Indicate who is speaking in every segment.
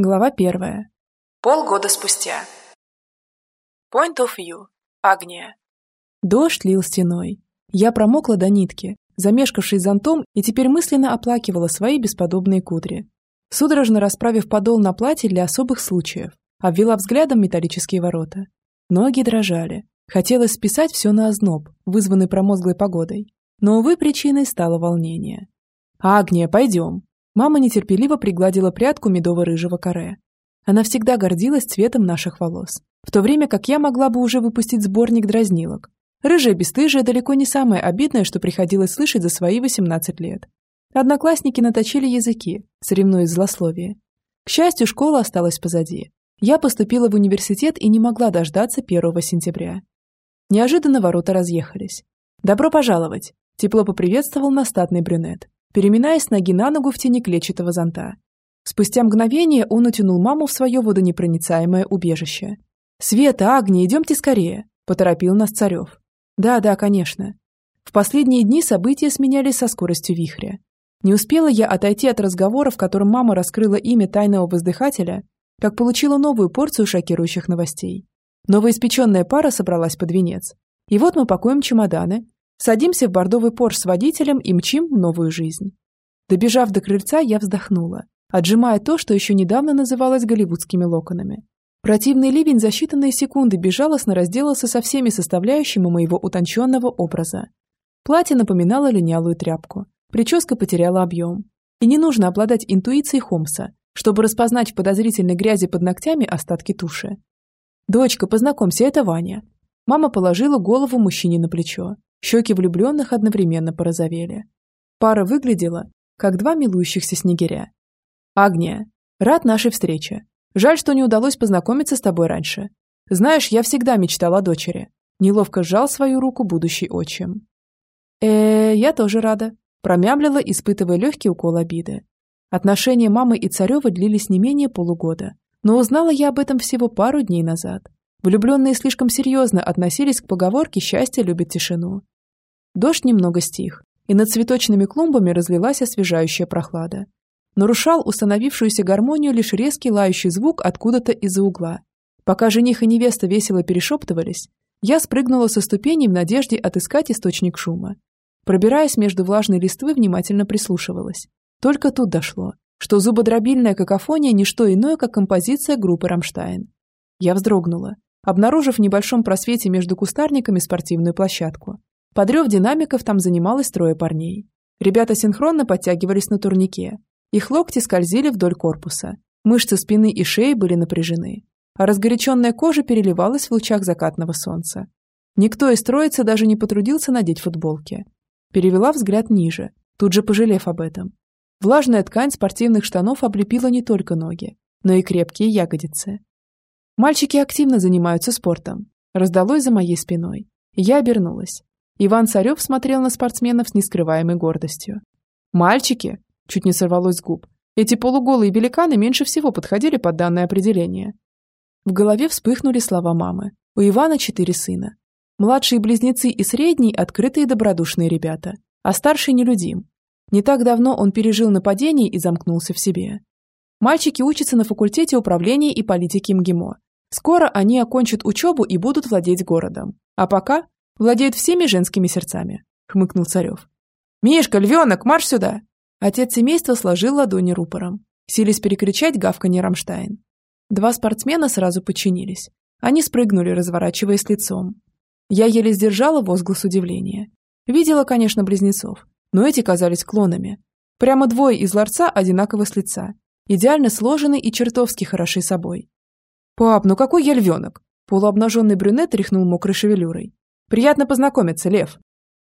Speaker 1: Глава первая.
Speaker 2: Полгода спустя. Point of view. Агния.
Speaker 1: Дождь лил стеной. Я промокла до нитки, замешкавшись зонтом, и теперь мысленно оплакивала свои бесподобные кудри. Судорожно расправив подол на платье для особых случаев, обвела взглядом металлические ворота. Ноги дрожали. Хотелось списать все на озноб, вызванный промозглой погодой. Но, увы, причиной стало волнение. «Агния, пойдем!» Мама нетерпеливо пригладила прядку медово-рыжего каре. Она всегда гордилась цветом наших волос, в то время как я могла бы уже выпустить сборник дразнилок. Рыжая бесстыжая далеко не самое обидное, что приходилось слышать за свои 18 лет. Одноклассники наточили языки, соревнуясь в злословии. К счастью, школа осталась позади. Я поступила в университет и не могла дождаться 1 сентября. Неожиданно ворота разъехались. «Добро пожаловать!» – тепло поприветствовал настатный брюнет переминаясь ноги на ногу в тени клетчатого зонта. Спустя мгновение он утянул маму в свое водонепроницаемое убежище. «Света, Агния, идемте скорее!» – поторопил нас Царев. «Да, да, конечно». В последние дни события сменялись со скоростью вихря. Не успела я отойти от разговора, в котором мама раскрыла имя тайного воздыхателя, как получила новую порцию шокирующих новостей. Новоиспеченная пара собралась под венец. И вот мы пакуем чемоданы, Садимся в бордовый Порш с водителем и мчим в новую жизнь. Добежав до крыльца, я вздохнула, отжимая то, что еще недавно называлось голливудскими локонами. Противный ливень за считанные секунды безжалостно разделался со всеми составляющими моего утонченного образа. Платье напоминало линялую тряпку, прическа потеряла объем. И не нужно обладать интуицией Холмса, чтобы распознать в подозрительной грязи под ногтями остатки туши. «Дочка, познакомься, это Ваня». Мама положила голову мужчине на плечо. Щеки влюбленных одновременно порозовели. Пара выглядела, как два милующихся снегиря. «Агния, рад нашей встрече. Жаль, что не удалось познакомиться с тобой раньше. Знаешь, я всегда мечтал о дочери». Неловко сжал свою руку будущий отчим. э, я тоже рада», – промямлила, испытывая легкий укол обиды. Отношения мамы и Царева длились не менее полугода, но узнала я об этом всего пару дней назад. Влюбленные слишком серьезно относились к поговорке «счастье любит тишину». Дождь немного стих, и над цветочными клумбами разлилась освежающая прохлада. Нарушал установившуюся гармонию лишь резкий лающий звук откуда-то из-за угла. Пока жених и невеста весело перешептывались, я спрыгнула со ступеней в надежде отыскать источник шума. Пробираясь между влажной листвы, внимательно прислушивалась. Только тут дошло, что зубодробильная какофония – не что иное, как композиция группы «Рамштайн». Я вздрогнула, обнаружив в небольшом просвете между кустарниками спортивную площадку. Подрев динамиков там занималось трое парней. Ребята синхронно подтягивались на турнике. Их локти скользили вдоль корпуса. Мышцы спины и шеи были напряжены. А разгоряченная кожа переливалась в лучах закатного солнца. Никто из троицы даже не потрудился надеть футболки. Перевела взгляд ниже, тут же пожалев об этом. Влажная ткань спортивных штанов облепила не только ноги, но и крепкие ягодицы. Мальчики активно занимаются спортом. Раздалось за моей спиной. Я обернулась. Иван Царев смотрел на спортсменов с нескрываемой гордостью. «Мальчики!» – чуть не сорвалось с губ. Эти полуголые великаны меньше всего подходили под данное определение. В голове вспыхнули слова мамы. У Ивана четыре сына. Младшие близнецы и средний – открытые добродушные ребята, а старший – нелюдим. Не так давно он пережил нападение и замкнулся в себе. Мальчики учатся на факультете управления и политики МГИМО Скоро они окончат учебу и будут владеть городом. А пока владеют всеми женскими сердцами», — хмыкнул Царев. «Мишка, львенок, марш сюда!» Отец семейства сложил ладони рупором, сились перекричать гавканье Рамштайн. Два спортсмена сразу подчинились. Они спрыгнули, разворачиваясь лицом. Я еле сдержала возглас удивления. Видела, конечно, близнецов, но эти казались клонами. Прямо двое из ларца одинаково с лица, идеально сложены и чертовски хороши собой. «Пап, ну какой я львенок?» Полуобнаженный брюнет тряхнул мокрой шевелюрой. «Приятно познакомиться, Лев».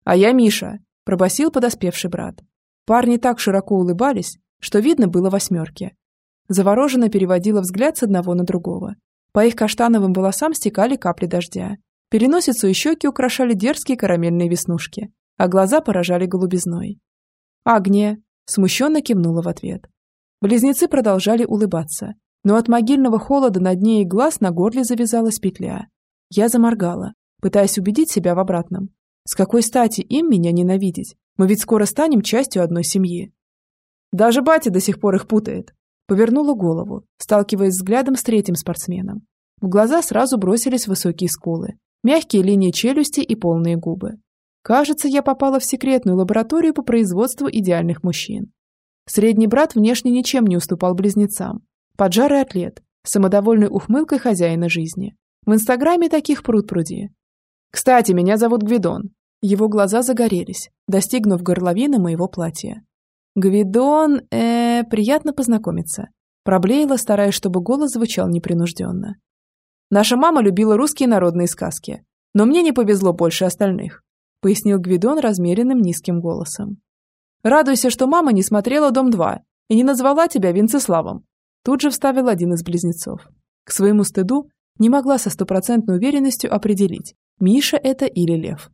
Speaker 1: «А я Миша», – пробасил подоспевший брат. Парни так широко улыбались, что видно было восьмерки. Завороженно переводила взгляд с одного на другого. По их каштановым волосам стекали капли дождя. Переносицу и щеки украшали дерзкие карамельные веснушки, а глаза поражали голубизной. «Агния!» – смущенно кивнула в ответ. Близнецы продолжали улыбаться, но от могильного холода на дне и глаз на горле завязалась петля. Я заморгала, пытаясь убедить себя в обратном. С какой стати им меня ненавидеть? Мы ведь скоро станем частью одной семьи. Даже батя до сих пор их путает. Повернула голову, сталкиваясь взглядом с третьим спортсменом. В глаза сразу бросились высокие скулы, мягкие линии челюсти и полные губы. Кажется, я попала в секретную лабораторию по производству идеальных мужчин. Средний брат внешне ничем не уступал близнецам. Поджарый атлет, самодовольной ухмылкой хозяина жизни. В инстаграме таких пруд-пруди. «Кстати, меня зовут Гвидон». Его глаза загорелись, достигнув горловины моего платья. «Гвидон, э, приятно познакомиться». Проблеяла, стараясь, чтобы голос звучал непринужденно. «Наша мама любила русские народные сказки, но мне не повезло больше остальных», пояснил Гвидон размеренным низким голосом. «Радуйся, что мама не смотрела «Дом-2» и не назвала тебя Венцеславом», тут же вставил один из близнецов. К своему стыду не могла со стопроцентной уверенностью определить, Миша это или Лев.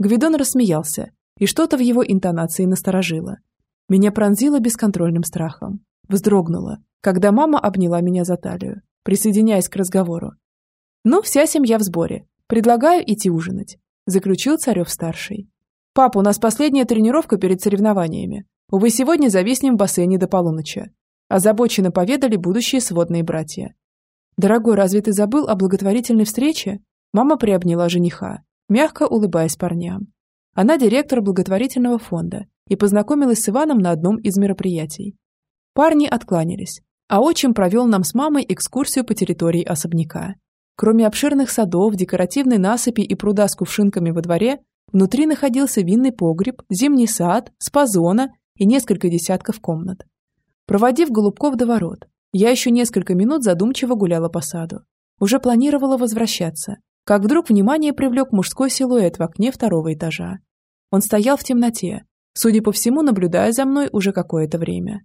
Speaker 1: Гвидон рассмеялся, и что-то в его интонации насторожило. Меня пронзило бесконтрольным страхом. Вздрогнула, когда мама обняла меня за талию, присоединяясь к разговору. «Ну, вся семья в сборе. Предлагаю идти ужинать», – заключил Царев-старший. «Папа, у нас последняя тренировка перед соревнованиями. Увы, сегодня зависнем в бассейне до полуночи». Озабоченно поведали будущие сводные братья. «Дорогой, разве ты забыл о благотворительной встрече?» Мама приобняла жениха, мягко улыбаясь парням. Она директор благотворительного фонда и познакомилась с Иваном на одном из мероприятий. Парни откланялись, а отчим провел нам с мамой экскурсию по территории особняка. Кроме обширных садов, декоративной насыпи и пруда с кувшинками во дворе, внутри находился винный погреб, зимний сад, спа-зона и несколько десятков комнат. Проводив Голубков до ворот, я еще несколько минут задумчиво гуляла по саду. Уже планировала возвращаться, как вдруг внимание привлек мужской силуэт в окне второго этажа. Он стоял в темноте, судя по всему, наблюдая за мной уже какое-то время.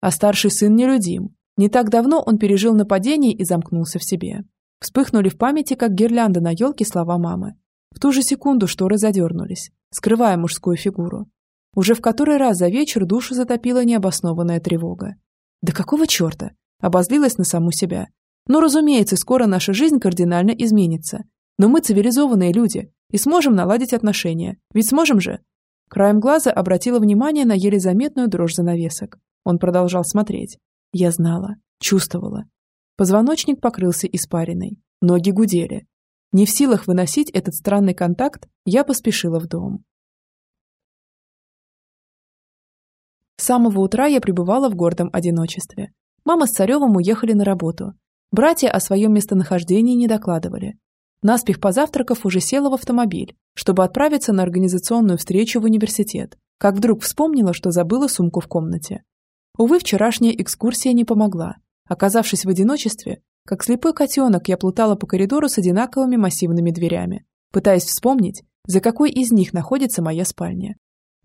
Speaker 1: А старший сын нелюдим. Не так давно он пережил нападение и замкнулся в себе. Вспыхнули в памяти, как гирлянда на елке слова мамы. В ту же секунду шторы задернулись, скрывая мужскую фигуру. Уже в который раз за вечер душу затопила необоснованная тревога. Да какого черта? Обозлилась на саму себя. Ну, разумеется, скоро наша жизнь кардинально изменится. Но мы цивилизованные люди и сможем наладить отношения. Ведь сможем же? Краем глаза обратила внимание на еле заметную дрожь занавесок. Он продолжал смотреть. Я знала, чувствовала. Позвоночник покрылся испариной. Ноги гудели. Не в силах выносить этот странный контакт, я поспешила в дом. С самого утра я пребывала в гордом одиночестве. Мама с Царевым уехали на работу. Братья о своем местонахождении не докладывали. Наспех позавтракав уже села в автомобиль, чтобы отправиться на организационную встречу в университет, как вдруг вспомнила, что забыла сумку в комнате. Увы, вчерашняя экскурсия не помогла. Оказавшись в одиночестве, как слепой котенок, я плутала по коридору с одинаковыми массивными дверями, пытаясь вспомнить, за какой из них находится моя спальня.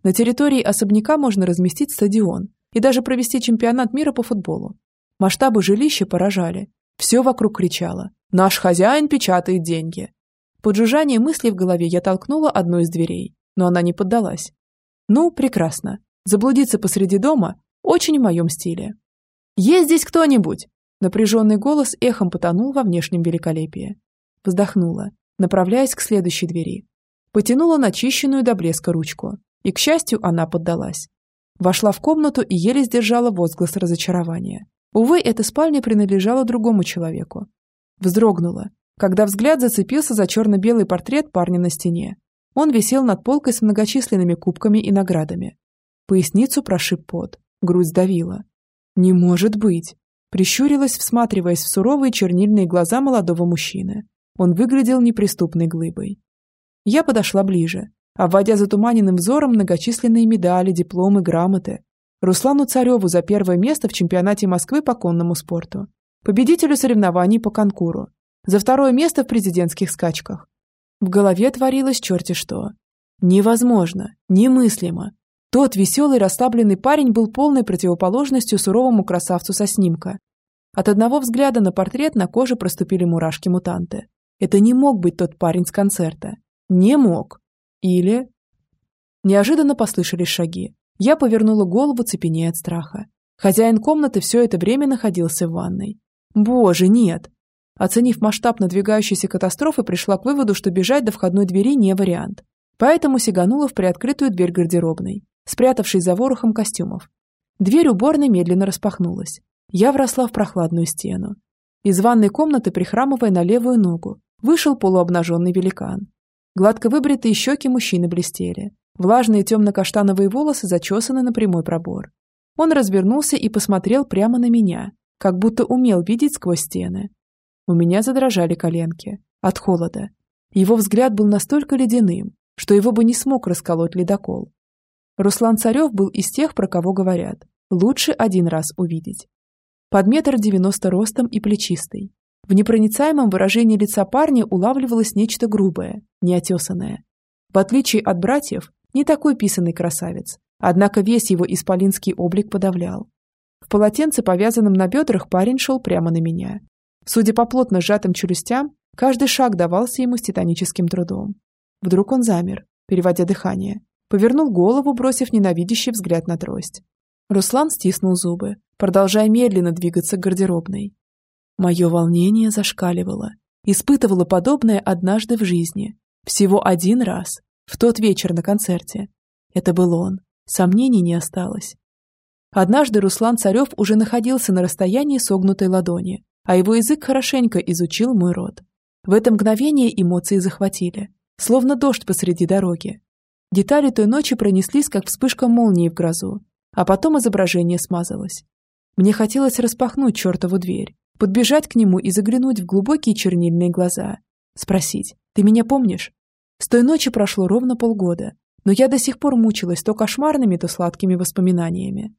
Speaker 1: На территории особняка можно разместить стадион и даже провести чемпионат мира по футболу. Масштабы жилища поражали. Все вокруг кричало Наш хозяин печатает деньги. Под жужжание мыслей в голове я толкнула одну из дверей, но она не поддалась. Ну, прекрасно. Заблудиться посреди дома очень в моем стиле. «Есть здесь кто-нибудь?» Напряженный голос эхом потонул во внешнем великолепии. Вздохнула, направляясь к следующей двери. Потянула начищенную до блеска ручку, и, к счастью, она поддалась. Вошла в комнату и еле сдержала возглас разочарования. Увы, эта спальня принадлежала другому человеку, Вздрогнула, когда взгляд зацепился за черно-белый портрет парня на стене. Он висел над полкой с многочисленными кубками и наградами. Поясницу прошиб пот, грудь сдавила. «Не может быть!» Прищурилась, всматриваясь в суровые чернильные глаза молодого мужчины. Он выглядел неприступной глыбой. Я подошла ближе, обводя затуманенным взором многочисленные медали, дипломы, грамоты. Руслану Цареву за первое место в чемпионате Москвы по конному спорту победителю соревнований по конкуру, за второе место в президентских скачках. В голове творилось черти что. Невозможно, немыслимо. Тот веселый, расслабленный парень был полной противоположностью суровому красавцу со снимка. От одного взгляда на портрет на коже проступили мурашки-мутанты. Это не мог быть тот парень с концерта. Не мог. Или... Неожиданно послышались шаги. Я повернула голову, цепенея от страха. Хозяин комнаты все это время находился в ванной. Боже, нет. Оценив масштаб надвигающейся катастрофы, пришла к выводу, что бежать до входной двери не вариант. Поэтому сиганула в приоткрытую дверь гардеробной, спрятавшись за ворохом костюмов. Дверь уборной медленно распахнулась. Я вросла в прохладную стену. Из ванной комнаты, прихрамывая на левую ногу, вышел полуобнаженный великан. Гладко выбритые щеки мужчины блестели. Влажные темно-каштановые волосы зачесаны на прямой пробор. Он развернулся и посмотрел прямо на меня, как будто умел видеть сквозь стены. У меня задрожали коленки. От холода. Его взгляд был настолько ледяным, что его бы не смог расколоть ледокол. Руслан Царев был из тех, про кого говорят. Лучше один раз увидеть. Под метр девяносто ростом и плечистый. В непроницаемом выражении лица парня улавливалось нечто грубое, неотесанное. В отличие от братьев, не такой писанный красавец, однако весь его исполинский облик подавлял. В полотенце, повязанном на бедрах, парень шел прямо на меня. Судя по плотно сжатым челюстям, каждый шаг давался ему с титаническим трудом. Вдруг он замер, переводя дыхание, повернул голову, бросив ненавидящий взгляд на трость. Руслан стиснул зубы, продолжая медленно двигаться к гардеробной. Мое волнение зашкаливало. Испытывала подобное однажды в жизни. Всего один раз, в тот вечер на концерте. Это был он. Сомнений не осталось. Однажды Руслан Царев уже находился на расстоянии согнутой ладони, а его язык хорошенько изучил мой рот. В это мгновение эмоции захватили, словно дождь посреди дороги. Детали той ночи пронеслись, как вспышка молнии в грозу, а потом изображение смазалось. Мне хотелось распахнуть чертову дверь, подбежать к нему и заглянуть в глубокие чернильные глаза. Спросить, ты меня помнишь? С той ночи прошло ровно полгода, но я до сих пор мучилась то кошмарными, то сладкими воспоминаниями.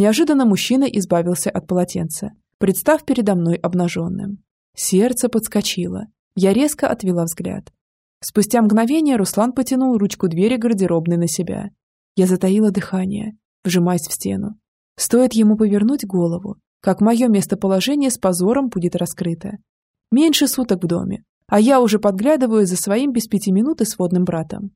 Speaker 1: Неожиданно мужчина избавился от полотенца, представ передо мной обнаженным. Сердце подскочило. Я резко отвела взгляд. Спустя мгновение Руслан потянул ручку двери гардеробной на себя. Я затаила дыхание, вжимаясь в стену. Стоит ему повернуть голову, как мое местоположение с позором будет раскрыто. Меньше суток в доме, а я уже подглядываю за своим без пяти минут и сводным братом.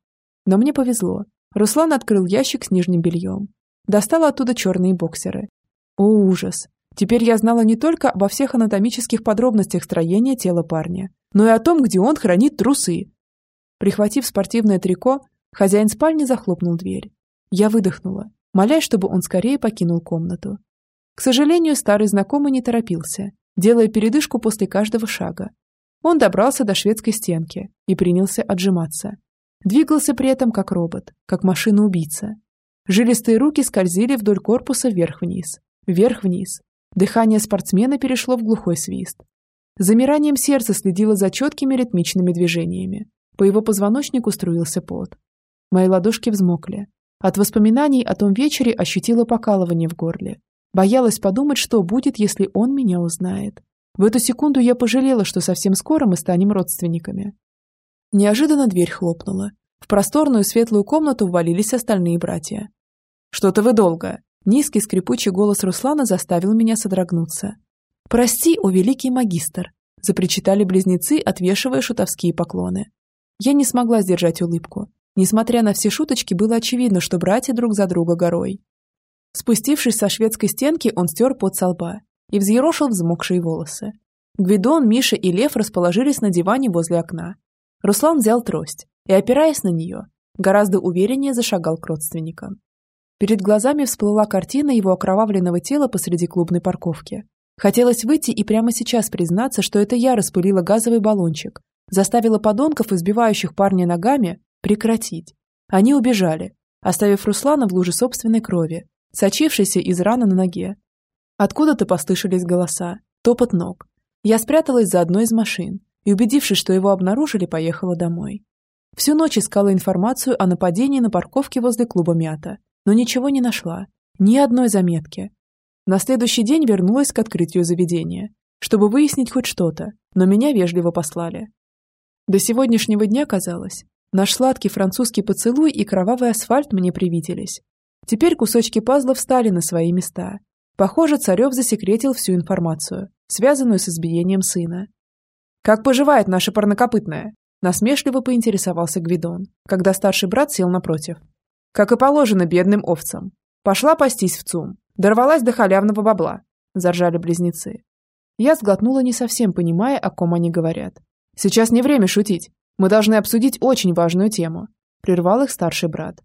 Speaker 1: Но мне повезло. Руслан открыл ящик с нижним бельем. Достал оттуда черные боксеры. О, ужас! Теперь я знала не только обо всех анатомических подробностях строения тела парня, но и о том, где он хранит трусы. Прихватив спортивное трико, хозяин спальни захлопнул дверь. Я выдохнула, молясь, чтобы он скорее покинул комнату. К сожалению, старый знакомый не торопился, делая передышку после каждого шага. Он добрался до шведской стенки и принялся отжиматься. Двигался при этом как робот, как машина-убийца. Жилистые руки скользили вдоль корпуса вверх-вниз, вверх-вниз. Дыхание спортсмена перешло в глухой свист. Замиранием сердца следило за четкими ритмичными движениями. По его позвоночнику струился пот. Мои ладошки взмокли. От воспоминаний о том вечере ощутила покалывание в горле. Боялась подумать, что будет, если он меня узнает. В эту секунду я пожалела, что совсем скоро мы станем родственниками. Неожиданно дверь хлопнула. В просторную светлую комнату ввалились остальные братья. «Что-то вы долго!» Низкий скрипучий голос Руслана заставил меня содрогнуться. «Прости, о великий магистр!» запричитали близнецы, отвешивая шутовские поклоны. Я не смогла сдержать улыбку. Несмотря на все шуточки, было очевидно, что братья друг за друга горой. Спустившись со шведской стенки, он стер под со лба и взъерошил взмокшие волосы. Гвидон, Миша и Лев расположились на диване возле окна. Руслан взял трость и, опираясь на нее, гораздо увереннее зашагал к родственникам. Перед глазами всплыла картина его окровавленного тела посреди клубной парковки. Хотелось выйти и прямо сейчас признаться, что это я распылила газовый баллончик, заставила подонков, избивающих парня ногами, прекратить. Они убежали, оставив Руслана в луже собственной крови, сочившийся из раны на ноге. Откуда-то послышались голоса, топот ног. Я спряталась за одной из машин и, убедившись, что его обнаружили, поехала домой. Всю ночь искала информацию о нападении на парковке возле клуба «Мята», но ничего не нашла, ни одной заметки. На следующий день вернулась к открытию заведения, чтобы выяснить хоть что-то, но меня вежливо послали. До сегодняшнего дня казалось, наш сладкий французский поцелуй и кровавый асфальт мне привиделись, Теперь кусочки пазла встали на свои места. Похоже, Царев засекретил всю информацию, связанную с избиением сына. «Как поживает наша парнокопытная?» Насмешливо поинтересовался Гвидон, когда старший брат сел напротив. «Как и положено бедным овцам. Пошла пастись в ЦУМ. Дорвалась до халявного бабла», – заржали близнецы. Я сглотнула не совсем понимая, о ком они говорят. «Сейчас не время шутить. Мы должны обсудить очень важную тему», – прервал их старший брат.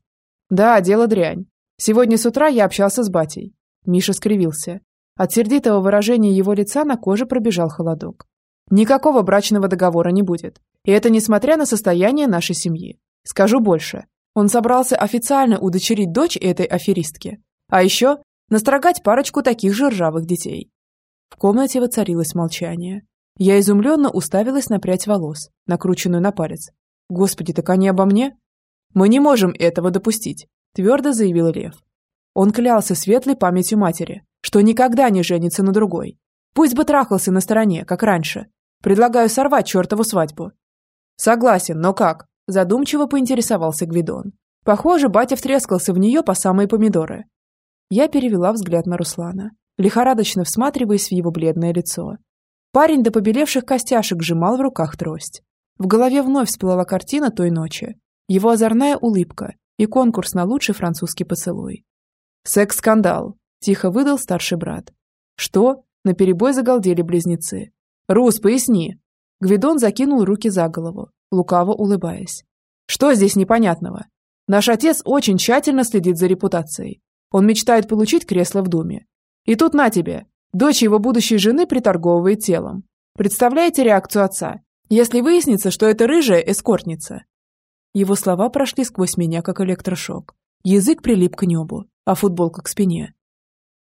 Speaker 1: «Да, дело дрянь. Сегодня с утра я общался с батей. Миша скривился. От сердитого выражения его лица на коже пробежал холодок. Никакого брачного договора не будет. И это несмотря на состояние нашей семьи. Скажу больше. Он собрался официально удочерить дочь этой аферистки. А еще настрогать парочку таких же ржавых детей. В комнате воцарилось молчание. Я изумленно уставилась на прядь волос, накрученную на палец. «Господи, так они обо мне?» «Мы не можем этого допустить», – твердо заявил Лев. Он клялся светлой памятью матери, что никогда не женится на другой. Пусть бы трахался на стороне, как раньше. Предлагаю сорвать чертову свадьбу. Согласен, но как? Задумчиво поинтересовался Гвидон. Похоже, батя втрескался в нее по самые помидоры. Я перевела взгляд на Руслана, лихорадочно всматриваясь в его бледное лицо. Парень до побелевших костяшек сжимал в руках трость. В голове вновь всплыла картина той ночи. Его озорная улыбка и конкурс на лучший французский поцелуй. «Секс-скандал», – тихо выдал старший брат. «Что?» – наперебой загалдели близнецы. «Рус, поясни!» Гвидон закинул руки за голову, лукаво улыбаясь. «Что здесь непонятного? Наш отец очень тщательно следит за репутацией. Он мечтает получить кресло в Думе. И тут на тебе, дочь его будущей жены приторговывает телом. Представляете реакцию отца, если выяснится, что это рыжая эскортница?» Его слова прошли сквозь меня, как электрошок. Язык прилип к небу, а футболка к спине.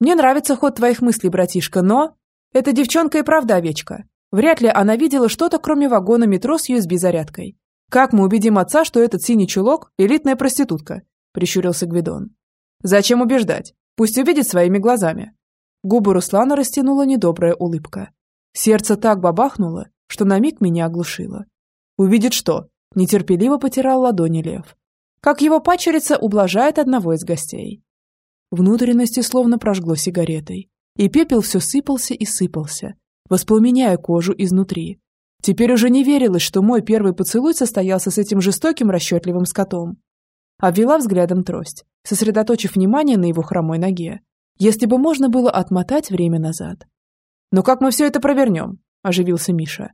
Speaker 1: «Мне нравится ход твоих мыслей, братишка, но...» «Эта девчонка и правда овечка. Вряд ли она видела что-то, кроме вагона метро с USB-зарядкой. Как мы убедим отца, что этот синий чулок – элитная проститутка?» – прищурился Гвидон. «Зачем убеждать? Пусть увидит своими глазами». Губы Руслана растянула недобрая улыбка. Сердце так бабахнуло, что на миг меня оглушило. «Увидит что?» – нетерпеливо потирал ладони лев. Как его пачерица ублажает одного из гостей. Внутренности словно прожгло сигаретой, и пепел все сыпался и сыпался, воспламеняя кожу изнутри. Теперь уже не верилось, что мой первый поцелуй состоялся с этим жестоким расчетливым скотом. Обвела взглядом трость, сосредоточив внимание на его хромой ноге. Если бы можно было отмотать время назад. «Но как мы все это провернем?» – оживился Миша.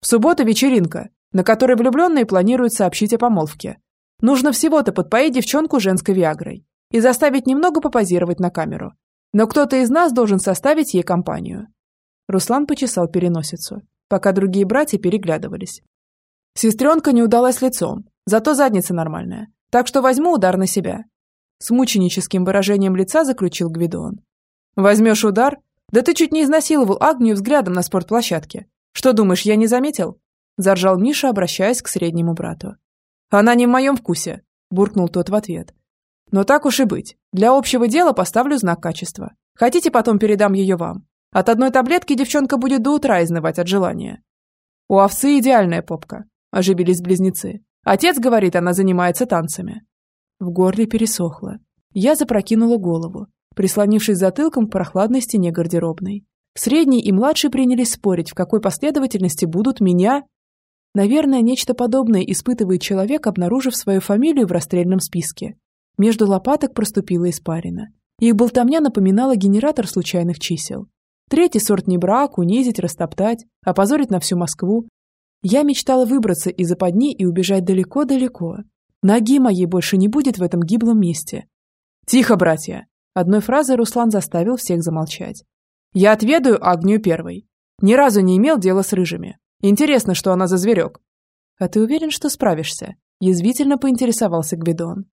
Speaker 1: «В субботу вечеринка, на которой влюбленные планируют сообщить о помолвке. Нужно всего-то подпоить девчонку женской виагрой и заставить немного попозировать на камеру. Но кто-то из нас должен составить ей компанию. Руслан почесал переносицу, пока другие братья переглядывались. Сестренка не удалась лицом, зато задница нормальная, так что возьму удар на себя. С мученическим выражением лица заключил Гвидон. Возьмешь удар? Да ты чуть не изнасиловал Агнию взглядом на спортплощадке. Что думаешь, я не заметил? Заржал Миша, обращаясь к среднему брату. Она не в моем вкусе, буркнул тот в ответ. Но так уж и быть. Для общего дела поставлю знак качества. Хотите, потом передам ее вам. От одной таблетки девчонка будет до утра изнывать от желания. У овцы идеальная попка, оживились близнецы. Отец говорит, она занимается танцами. В горле пересохло. Я запрокинула голову, прислонившись затылком к прохладной стене гардеробной. Средний и младший принялись спорить, в какой последовательности будут меня... Наверное, нечто подобное испытывает человек, обнаружив свою фамилию в расстрельном списке. Между лопаток проступила испарина. Их болтовня напоминала генератор случайных чисел. Третий сорт не брак, унизить, растоптать, опозорить на всю Москву. Я мечтала выбраться из западни и убежать далеко-далеко. Ноги моей больше не будет в этом гиблом месте. «Тихо, братья!» Одной фразой Руслан заставил всех замолчать. «Я отведаю Агнию первой. Ни разу не имел дела с рыжими. Интересно, что она за зверек». «А ты уверен, что справишься?» Язвительно поинтересовался Гвидон.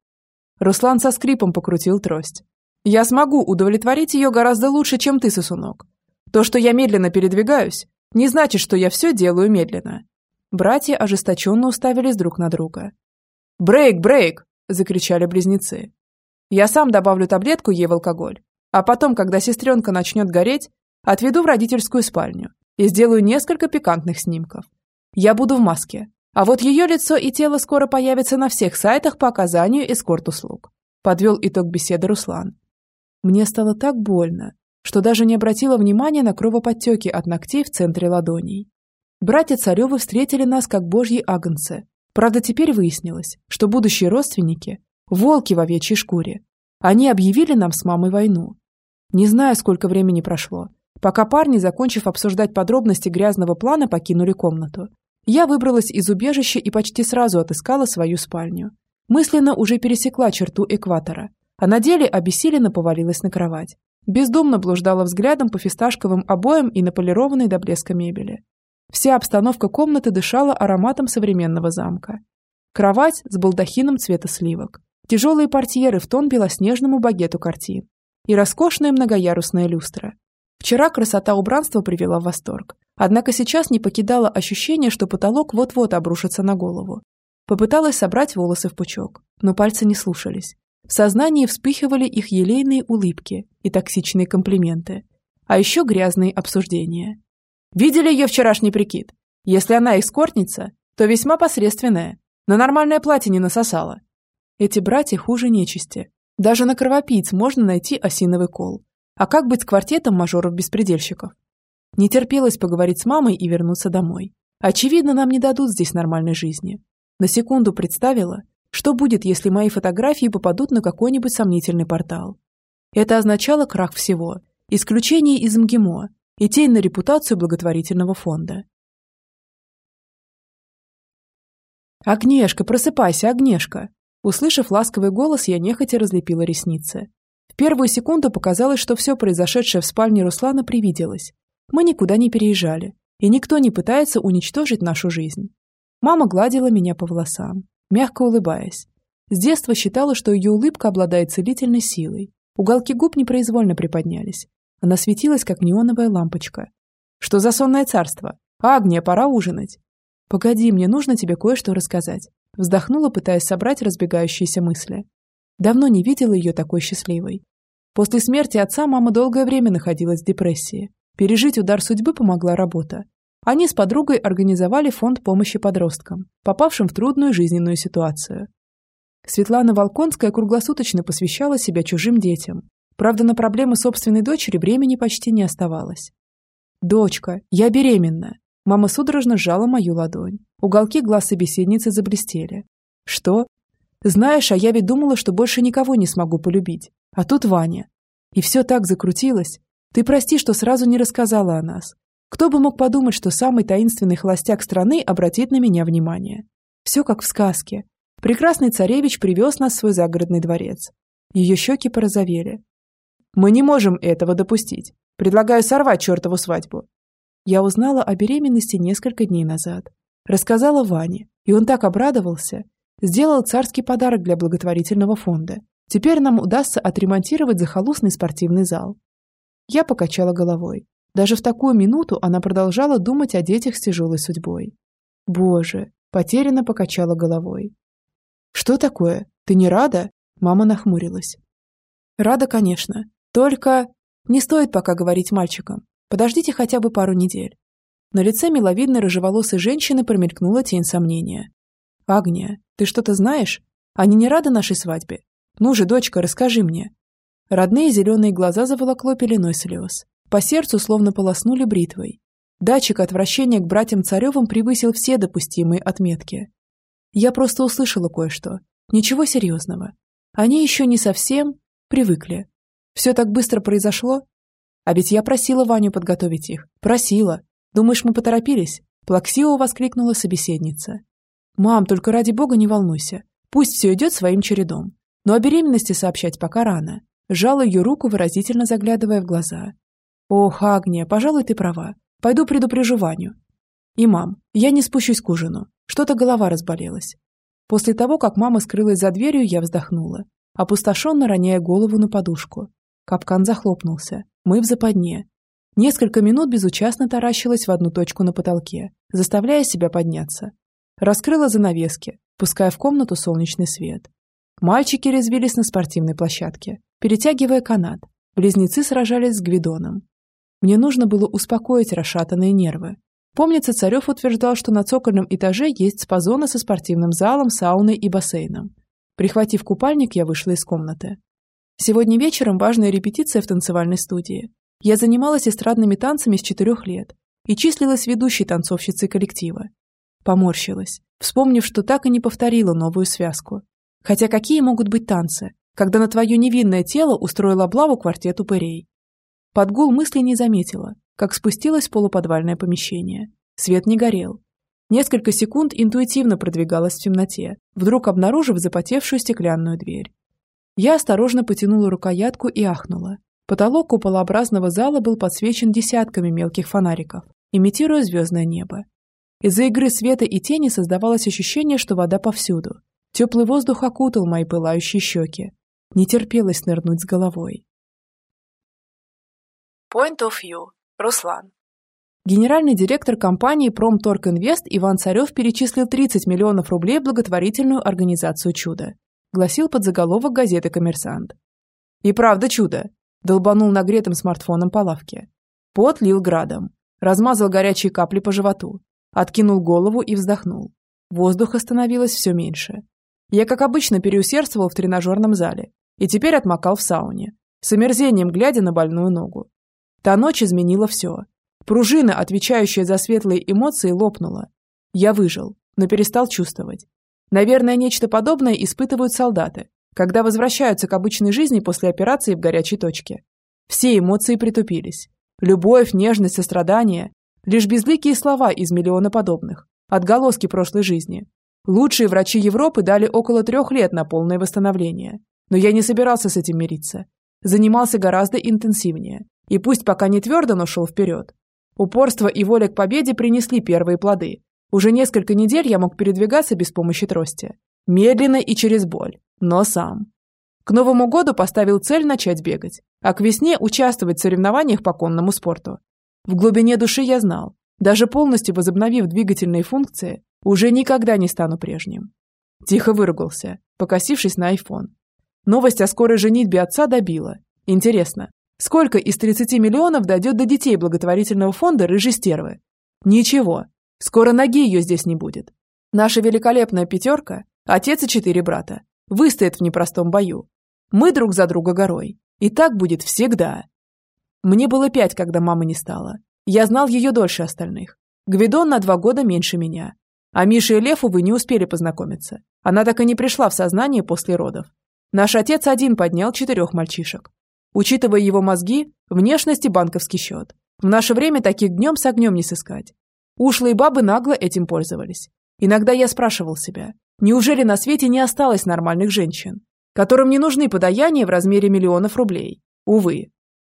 Speaker 1: Руслан со скрипом покрутил трость. «Я смогу удовлетворить ее гораздо лучше, чем ты, сосунок. То, что я медленно передвигаюсь, не значит, что я все делаю медленно». Братья ожесточенно уставились друг на друга. «Брейк, брейк!» – закричали близнецы. «Я сам добавлю таблетку ей в алкоголь, а потом, когда сестренка начнет гореть, отведу в родительскую спальню и сделаю несколько пикантных снимков. Я буду в маске, а вот ее лицо и тело скоро появятся на всех сайтах по оказанию эскорт-услуг», – подвел итог беседы Руслан. Мне стало так больно, что даже не обратила внимания на кровоподтеки от ногтей в центре ладоней. Братья Царевы встретили нас как божьи агнцы. Правда, теперь выяснилось, что будущие родственники – волки в овечьей шкуре. Они объявили нам с мамой войну. Не знаю, сколько времени прошло, пока парни, закончив обсуждать подробности грязного плана, покинули комнату. Я выбралась из убежища и почти сразу отыскала свою спальню. Мысленно уже пересекла черту экватора, а на деле обессиленно повалилась на кровать. Бездумно блуждала взглядом по фисташковым обоям и наполированной до блеска мебели. Вся обстановка комнаты дышала ароматом современного замка. Кровать с балдахином цвета сливок, тяжелые портьеры в тон белоснежному багету картин и роскошная многоярусная люстра. Вчера красота убранства привела в восторг, однако сейчас не покидало ощущение, что потолок вот-вот обрушится на голову. Попыталась собрать волосы в пучок, но пальцы не слушались. В сознании вспыхивали их елейные улыбки и токсичные комплименты, а еще грязные обсуждения. Видели ее вчерашний прикид? Если она эскортница, то весьма посредственная. На нормальное платье не насосала. Эти братья хуже нечисти. Даже на кровопийц можно найти осиновый кол. А как быть с квартетом мажоров-беспредельщиков? Не терпелось поговорить с мамой и вернуться домой. Очевидно, нам не дадут здесь нормальной жизни. На секунду представила, что будет, если мои фотографии попадут на какой-нибудь сомнительный портал. Это означало крах всего, исключение из МГИМО и тень на репутацию благотворительного фонда. «Агнешка, просыпайся, Агнешка!» Услышав ласковый голос, я нехотя разлепила ресницы. В первую секунду показалось, что все произошедшее в спальне Руслана привиделось. Мы никуда не переезжали, и никто не пытается уничтожить нашу жизнь. Мама гладила меня по волосам, мягко улыбаясь. С детства считала, что ее улыбка обладает целительной силой. Уголки губ непроизвольно приподнялись, она светилась, как неоновая лампочка. «Что за сонное царство? Агния, пора ужинать!» «Погоди, мне нужно тебе кое-что рассказать», вздохнула, пытаясь собрать разбегающиеся мысли. Давно не видела ее такой счастливой. После смерти отца мама долгое время находилась в депрессии. Пережить удар судьбы помогла работа. Они с подругой организовали фонд помощи подросткам, попавшим в трудную жизненную ситуацию. Светлана Волконская круглосуточно посвящала себя чужим детям, Правда, на проблемы собственной дочери времени почти не оставалось. «Дочка, я беременна!» Мама судорожно сжала мою ладонь. Уголки глаз собеседницы заблестели. «Что?» «Знаешь, а я ведь думала, что больше никого не смогу полюбить. А тут Ваня. И все так закрутилось. Ты прости, что сразу не рассказала о нас. Кто бы мог подумать, что самый таинственный холостяк страны обратит на меня внимание. Все как в сказке. Прекрасный царевич привез нас в свой загородный дворец. Ее щеки порозовели. Мы не можем этого допустить. Предлагаю сорвать чертову свадьбу. Я узнала о беременности несколько дней назад. Рассказала Ване, и он так обрадовался. Сделал царский подарок для благотворительного фонда. Теперь нам удастся отремонтировать захолустный спортивный зал. Я покачала головой. Даже в такую минуту она продолжала думать о детях с тяжелой судьбой. Боже, потерянно покачала головой. «Что такое? Ты не рада?» Мама нахмурилась. «Рада, конечно. Только не стоит пока говорить мальчикам. Подождите хотя бы пару недель. На лице миловидной рыжеволосой женщины промелькнула тень сомнения. «Агния, ты что-то знаешь? Они не рады нашей свадьбе? Ну же, дочка, расскажи мне». Родные зеленые глаза заволокло пеленой слез. По сердцу словно полоснули бритвой. Датчик отвращения к братьям Царевым превысил все допустимые отметки. Я просто услышала кое-что. Ничего серьезного. Они еще не совсем привыкли. Все так быстро произошло? А ведь я просила Ваню подготовить их. Просила. Думаешь, мы поторопились? Плаксио воскликнула собеседница. Мам, только ради бога не волнуйся. Пусть все идет своим чередом. Но о беременности сообщать пока рано. Жала ее руку, выразительно заглядывая в глаза. Ох, Агния, пожалуй, ты права. Пойду предупрежу Ваню. И, мам, я не спущусь к ужину. Что-то голова разболелась. После того, как мама скрылась за дверью, я вздохнула, опустошенно роняя голову на подушку. Капкан захлопнулся. Мы в западне. Несколько минут безучастно таращилась в одну точку на потолке, заставляя себя подняться. Раскрыла занавески, пуская в комнату солнечный свет. Мальчики резвились на спортивной площадке, перетягивая канат. Близнецы сражались с Гвидоном. Мне нужно было успокоить расшатанные нервы. Помнится, Царев утверждал, что на цокольном этаже есть спа-зона со спортивным залом, сауной и бассейном. Прихватив купальник, я вышла из комнаты. Сегодня вечером важная репетиция в танцевальной студии. Я занималась эстрадными танцами с четырех лет и числилась ведущей танцовщицей коллектива. Поморщилась, вспомнив, что так и не повторила новую связку. Хотя какие могут быть танцы, когда на твое невинное тело устроил облаву квартет упырей? Подгул мысли не заметила, как спустилась полуподвальное помещение. Свет не горел. Несколько секунд интуитивно продвигалась в темноте, вдруг обнаружив запотевшую стеклянную дверь. Я осторожно потянула рукоятку и ахнула. Потолок куполообразного зала был подсвечен десятками мелких фонариков, имитируя звездное небо. Из-за игры света и тени создавалось ощущение, что вода повсюду. Теплый воздух окутал мои пылающие щеки. Не терпелось нырнуть с головой.
Speaker 2: Point of view. Руслан.
Speaker 1: Генеральный директор компании Промторг Инвест Иван Царев перечислил 30 миллионов рублей в благотворительную организацию «Чудо», гласил подзаголовок газеты «Коммерсант». И правда чудо. Долбанул нагретым смартфоном по лавке. Пот лил градом. Размазал горячие капли по животу. Откинул голову и вздохнул. Воздуха становилось все меньше. Я, как обычно, переусердствовал в тренажерном зале и теперь отмокал в сауне, с омерзением глядя на больную ногу. Та ночь изменила все. Пружина, отвечающая за светлые эмоции, лопнула. Я выжил, но перестал чувствовать. Наверное, нечто подобное испытывают солдаты, когда возвращаются к обычной жизни после операции в горячей точке. Все эмоции притупились. Любовь, нежность, сострадание. Лишь безликие слова из миллиона подобных. Отголоски прошлой жизни. Лучшие врачи Европы дали около трех лет на полное восстановление. Но я не собирался с этим мириться. Занимался гораздо интенсивнее. И пусть пока не твердо, но шел вперед. Упорство и воля к победе принесли первые плоды. Уже несколько недель я мог передвигаться без помощи трости. Медленно и через боль, но сам. К Новому году поставил цель начать бегать, а к весне участвовать в соревнованиях по конному спорту. В глубине души я знал, даже полностью возобновив двигательные функции, уже никогда не стану прежним. Тихо выругался, покосившись на айфон. Новость о скорой женитьбе отца добила. Интересно, Сколько из 30 миллионов дойдет до детей благотворительного фонда рыжей стервы? Ничего. Скоро ноги ее здесь не будет. Наша великолепная пятерка, отец и четыре брата, выстоят в непростом бою. Мы друг за друга горой. И так будет всегда. Мне было пять, когда мамы не стало. Я знал ее дольше остальных. Гвидон на два года меньше меня. А Миша и Лев, увы, не успели познакомиться. Она так и не пришла в сознание после родов. Наш отец один поднял четырех мальчишек. Учитывая его мозги, внешность и банковский счет. В наше время таких днем с огнем не сыскать. Ушлые бабы нагло этим пользовались. Иногда я спрашивал себя, неужели на свете не осталось нормальных женщин, которым не нужны подаяния в размере миллионов рублей? Увы.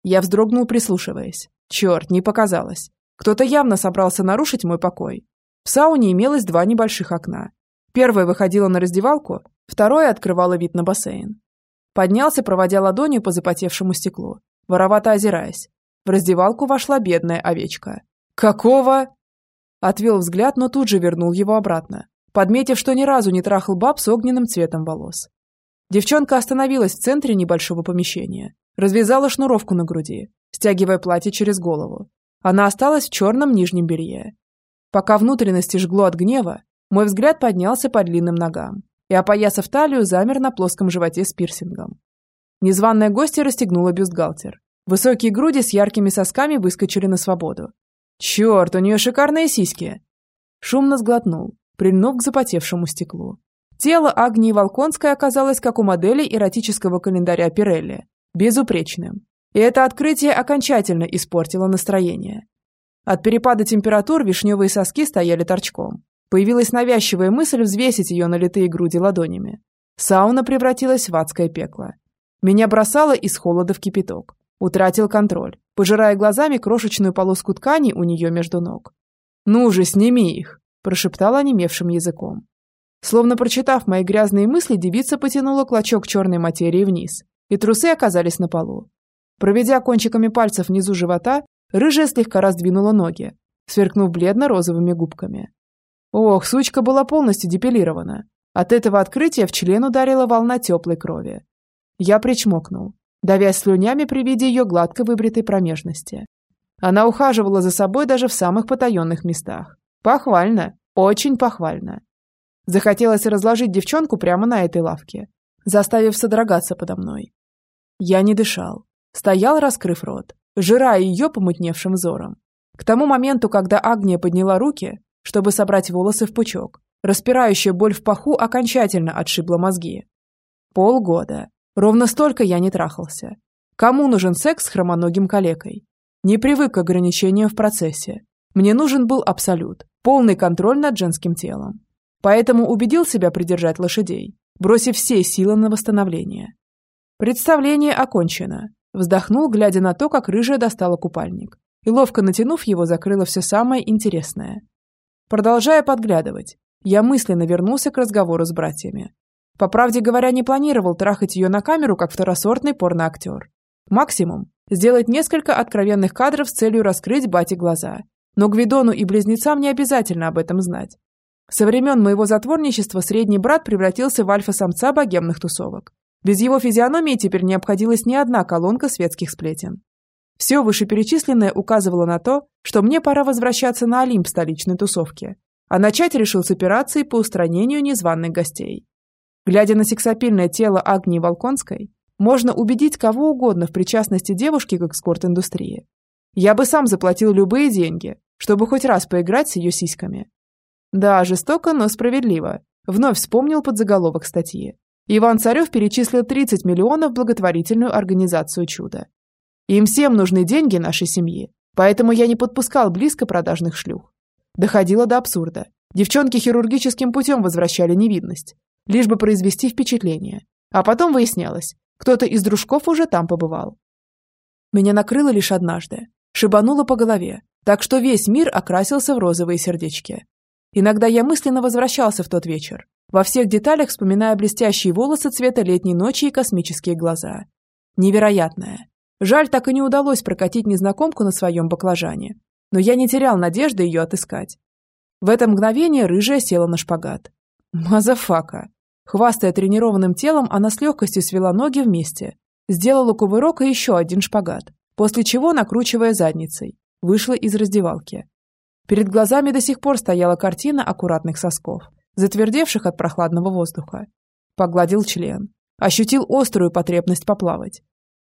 Speaker 1: Я вздрогнул, прислушиваясь. Черт, не показалось. Кто-то явно собрался нарушить мой покой. В сауне имелось два небольших окна. Первое выходило на раздевалку, второе открывало вид на бассейн. Поднялся, проводя ладонью по запотевшему стеклу, воровато озираясь. В раздевалку вошла бедная овечка. «Какого?» Отвел взгляд, но тут же вернул его обратно, подметив, что ни разу не трахал баб с огненным цветом волос. Девчонка остановилась в центре небольшого помещения, развязала шнуровку на груди, стягивая платье через голову. Она осталась в черном нижнем белье. Пока внутренности жгло от гнева, мой взгляд поднялся по длинным ногам и, опоясав талию, замер на плоском животе с пирсингом. Незваная гостья расстегнула бюстгальтер. Высокие груди с яркими сосками выскочили на свободу. «Черт, у нее шикарные сиськи!» Шумно сглотнул, прильнув к запотевшему стеклу. Тело Агнии Волконской оказалось, как у модели эротического календаря Пирелли, безупречным. И это открытие окончательно испортило настроение. От перепада температур вишневые соски стояли торчком, Появилась навязчивая мысль взвесить ее на литые груди ладонями. Сауна превратилась в адское пекло. Меня бросало из холода в кипяток. Утратил контроль, пожирая глазами крошечную полоску ткани у нее между ног. «Ну же, сними их!» – прошептала онемевшим языком. Словно прочитав мои грязные мысли, девица потянула клочок черной материи вниз, и трусы оказались на полу. Проведя кончиками пальцев внизу живота, рыжая слегка раздвинула ноги, сверкнув бледно-розовыми губками. Ох, сучка была полностью депилирована. От этого открытия в член ударила волна теплой крови. Я причмокнул, давясь слюнями при виде ее гладко выбритой промежности. Она ухаживала за собой даже в самых потаенных местах. Похвально, очень похвально. Захотелось разложить девчонку прямо на этой лавке, заставив содрогаться подо мной. Я не дышал. Стоял, раскрыв рот, жирая ее помутневшим взором. К тому моменту, когда Агния подняла руки, чтобы собрать волосы в пучок. Распирающая боль в паху окончательно отшибла мозги. Полгода. Ровно столько я не трахался. Кому нужен секс с хромоногим калекой? Не привык к ограничениям в процессе. Мне нужен был абсолют, полный контроль над женским телом. Поэтому убедил себя придержать лошадей, бросив все силы на восстановление. Представление окончено. Вздохнул, глядя на то, как рыжая достала купальник. И ловко натянув его, закрыла все самое интересное. Продолжая подглядывать, я мысленно вернулся к разговору с братьями. По правде говоря, не планировал трахать ее на камеру, как второсортный порноактер. Максимум – сделать несколько откровенных кадров с целью раскрыть бате глаза. Но Гвидону и близнецам не обязательно об этом знать. Со времен моего затворничества средний брат превратился в альфа-самца богемных тусовок. Без его физиономии теперь не обходилась ни одна колонка светских сплетен. Все вышеперечисленное указывало на то, что мне пора возвращаться на Олимп столичной тусовки, а начать решил с операции по устранению незваных гостей. Глядя на сексапильное тело Агнии Волконской, можно убедить кого угодно в причастности девушки к экскорт-индустрии. Я бы сам заплатил любые деньги, чтобы хоть раз поиграть с ее сиськами. Да, жестоко, но справедливо. Вновь вспомнил подзаголовок статьи. Иван Царев перечислил 30 миллионов благотворительную организацию «Чудо». Им всем нужны деньги нашей семьи, поэтому я не подпускал близко продажных шлюх. Доходило до абсурда. Девчонки хирургическим путем возвращали невидность, лишь бы произвести впечатление. А потом выяснялось, кто-то из дружков уже там побывал. Меня накрыло лишь однажды. Шибануло по голове, так что весь мир окрасился в розовые сердечки. Иногда я мысленно возвращался в тот вечер, во всех деталях вспоминая блестящие волосы цвета летней ночи и космические глаза. Невероятное. Жаль, так и не удалось прокатить незнакомку на своем баклажане. Но я не терял надежды ее отыскать. В это мгновение рыжая села на шпагат. Мазафака. Хвастая тренированным телом, она с легкостью свела ноги вместе. Сделала кувырок и еще один шпагат, после чего, накручивая задницей, вышла из раздевалки. Перед глазами до сих пор стояла картина аккуратных сосков, затвердевших от прохладного воздуха. Погладил член. Ощутил острую потребность поплавать.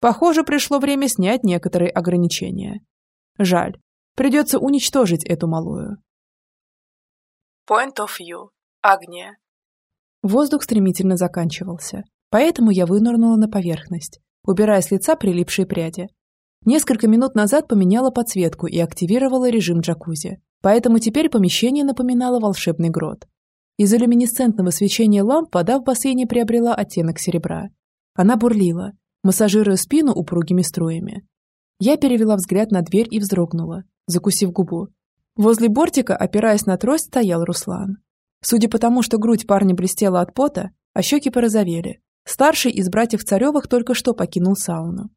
Speaker 1: Похоже, пришло время снять некоторые ограничения. Жаль. Придется уничтожить эту малую.
Speaker 2: Point of view. Агния.
Speaker 1: Воздух стремительно заканчивался, поэтому я вынырнула на поверхность, убирая с лица прилипшие пряди. Несколько минут назад поменяла подсветку и активировала режим джакузи, поэтому теперь помещение напоминало волшебный грот. Из-за люминесцентного свечения ламп вода в бассейне приобрела оттенок серебра. Она бурлила, массажируя спину упругими струями. Я перевела взгляд на дверь и вздрогнула, закусив губу. Возле бортика, опираясь на трость, стоял Руслан. Судя по тому, что грудь парня блестела от пота, а щеки порозовели, старший из братьев Царевых только что покинул сауну.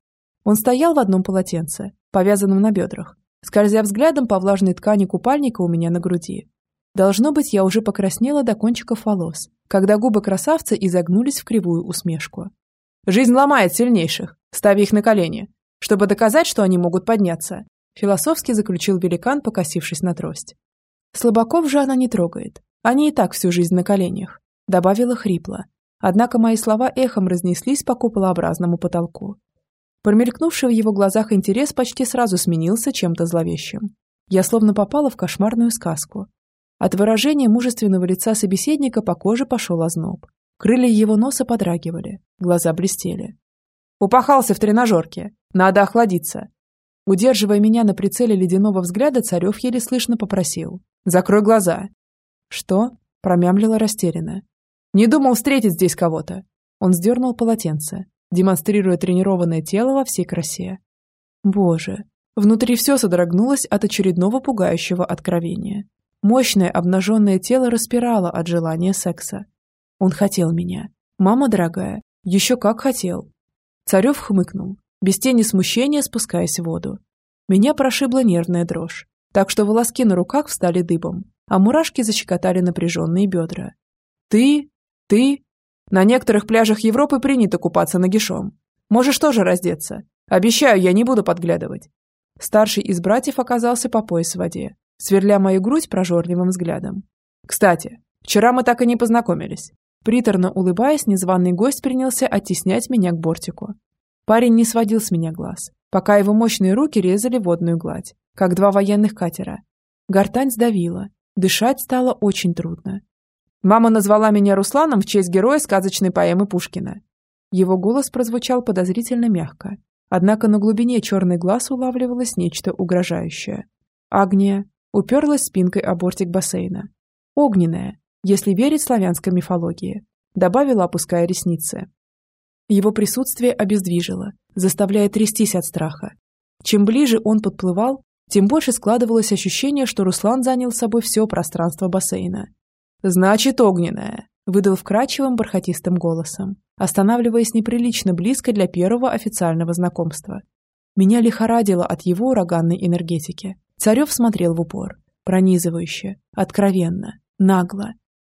Speaker 1: Он стоял в одном полотенце, повязанном на бедрах, скользя взглядом по влажной ткани купальника у меня на груди. Должно быть, я уже покраснела до кончиков волос, когда губы красавца изогнулись в кривую усмешку. «Жизнь ломает сильнейших, ставя их на колени, чтобы доказать, что они могут подняться», философски заключил великан, покосившись на трость. Слабаков же она не трогает, они и так всю жизнь на коленях», — добавила хрипло. Однако мои слова эхом разнеслись по куполообразному потолку. Промелькнувший в его глазах интерес почти сразу сменился чем-то зловещим. Я словно попала в кошмарную сказку. От выражения мужественного лица собеседника по коже пошел озноб. Крылья его носа подрагивали, глаза блестели. «Упахался в тренажерке. Надо охладиться». Удерживая меня на прицеле ледяного взгляда, Царев еле слышно попросил. «Закрой глаза. «Что?» – промямлила растерянно. «Не думал встретить здесь кого-то». Он сдернул полотенце, демонстрируя тренированное тело во всей красе. Боже, внутри все содрогнулось от очередного пугающего откровения. Мощное обнаженное тело распирало от желания секса. Он хотел меня. Мама дорогая, еще как хотел. Царев хмыкнул, без тени смущения спускаясь в воду. Меня прошибла нервная дрожь, так что волоски на руках встали дыбом а мурашки защекотали напряженные бедра. «Ты? Ты? На некоторых пляжах Европы принято купаться нагишом. Можешь тоже раздеться. Обещаю, я не буду подглядывать». Старший из братьев оказался по пояс в воде, сверля мою грудь прожорливым взглядом. «Кстати, вчера мы так и не познакомились». Приторно улыбаясь, незваный гость принялся оттеснять меня к бортику. Парень не сводил с меня глаз, пока его мощные руки резали водную гладь, как два военных катера. Гортань сдавила, Дышать стало очень трудно. Мама назвала меня Русланом в честь героя сказочной поэмы Пушкина. Его голос прозвучал подозрительно мягко, однако на глубине черный глаз улавливалось нечто угрожающее. Агния уперлась спинкой о бортик бассейна. Огненная, если верить славянской мифологии, добавила, опуская ресницы. Его присутствие обездвижило, заставляя трястись от страха. Чем ближе он подплывал, тем больше складывалось ощущение, что Руслан занял с собой все пространство бассейна. «Значит, огненная», – выдал вкрадчивым бархатистым голосом, останавливаясь неприлично близко для первого официального знакомства. Меня лихорадило от его ураганной энергетики. Царев смотрел в упор, пронизывающе, откровенно, нагло.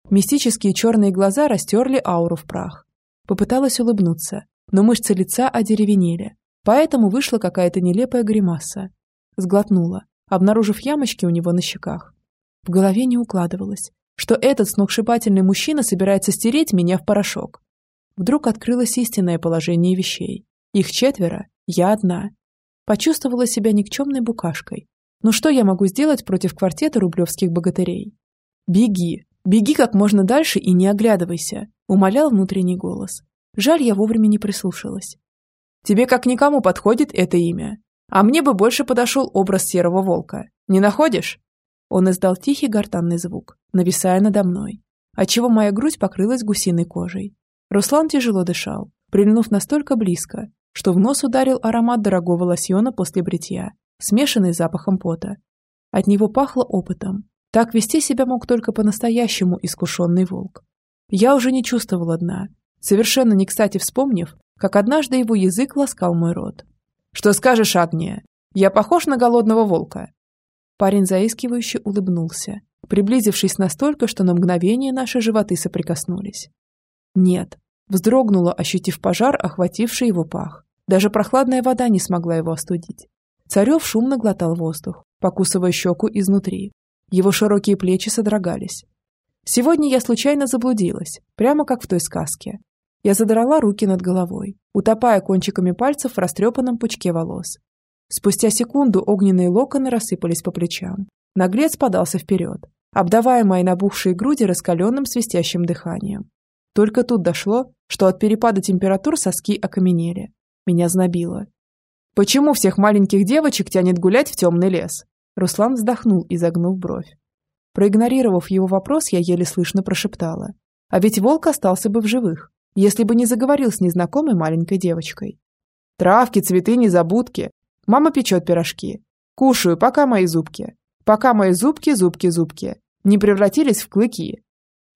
Speaker 1: Мистические черные глаза растерли ауру в прах. Попыталась улыбнуться, но мышцы лица одеревенели, поэтому вышла какая-то нелепая гримаса. Сглотнула, обнаружив ямочки у него на щеках. В голове не укладывалось, что этот сногсшибательный мужчина собирается стереть меня в порошок. Вдруг открылось истинное положение вещей. Их четверо, я одна. Почувствовала себя никчемной букашкой. Но что я могу сделать против квартета рублевских богатырей? «Беги! Беги как можно дальше и не оглядывайся!» – умолял внутренний голос. Жаль, я вовремя не прислушалась. «Тебе как никому подходит это имя. А мне бы больше подошел образ серого волка. Не находишь?» Он издал тихий гортанный звук, нависая надо мной, отчего моя грудь покрылась гусиной кожей. Руслан тяжело дышал, прильнув настолько близко, что в нос ударил аромат дорогого лосьона после бритья, смешанный с запахом пота. От него пахло опытом. Так вести себя мог только по-настоящему искушенный волк. Я уже не чувствовала дна, совершенно не кстати вспомнив, как однажды его язык ласкал мой рот. «Что скажешь, Агния? Я похож на голодного волка?» Парень заискивающе улыбнулся, приблизившись настолько, что на мгновение наши животы соприкоснулись. «Нет», вздрогнула, ощутив пожар, охвативший его пах. Даже прохладная вода не смогла его остудить. Царев шумно глотал воздух, покусывая щеку изнутри. Его широкие плечи содрогались. Сегодня я случайно заблудилась, прямо как в той сказке. Я задрала руки над головой, утопая кончиками пальцев в растрепанном пучке волос. Спустя секунду огненные локоны рассыпались по плечам. Наглец подался вперед, обдавая мои набухшие груди раскаленным свистящим дыханием. Только тут дошло, что от перепада температур соски окаменели. Меня знобило. «Почему всех маленьких девочек тянет гулять в темный лес?» Руслан вздохнул, изогнув бровь. Проигнорировав его вопрос, я еле слышно прошептала. А ведь волк остался бы в живых, если бы не заговорил с незнакомой маленькой девочкой. Травки, цветы, незабудки. Мама печет пирожки. Кушаю, пока мои зубки. Пока мои зубки, зубки, зубки. Не превратились в клыки.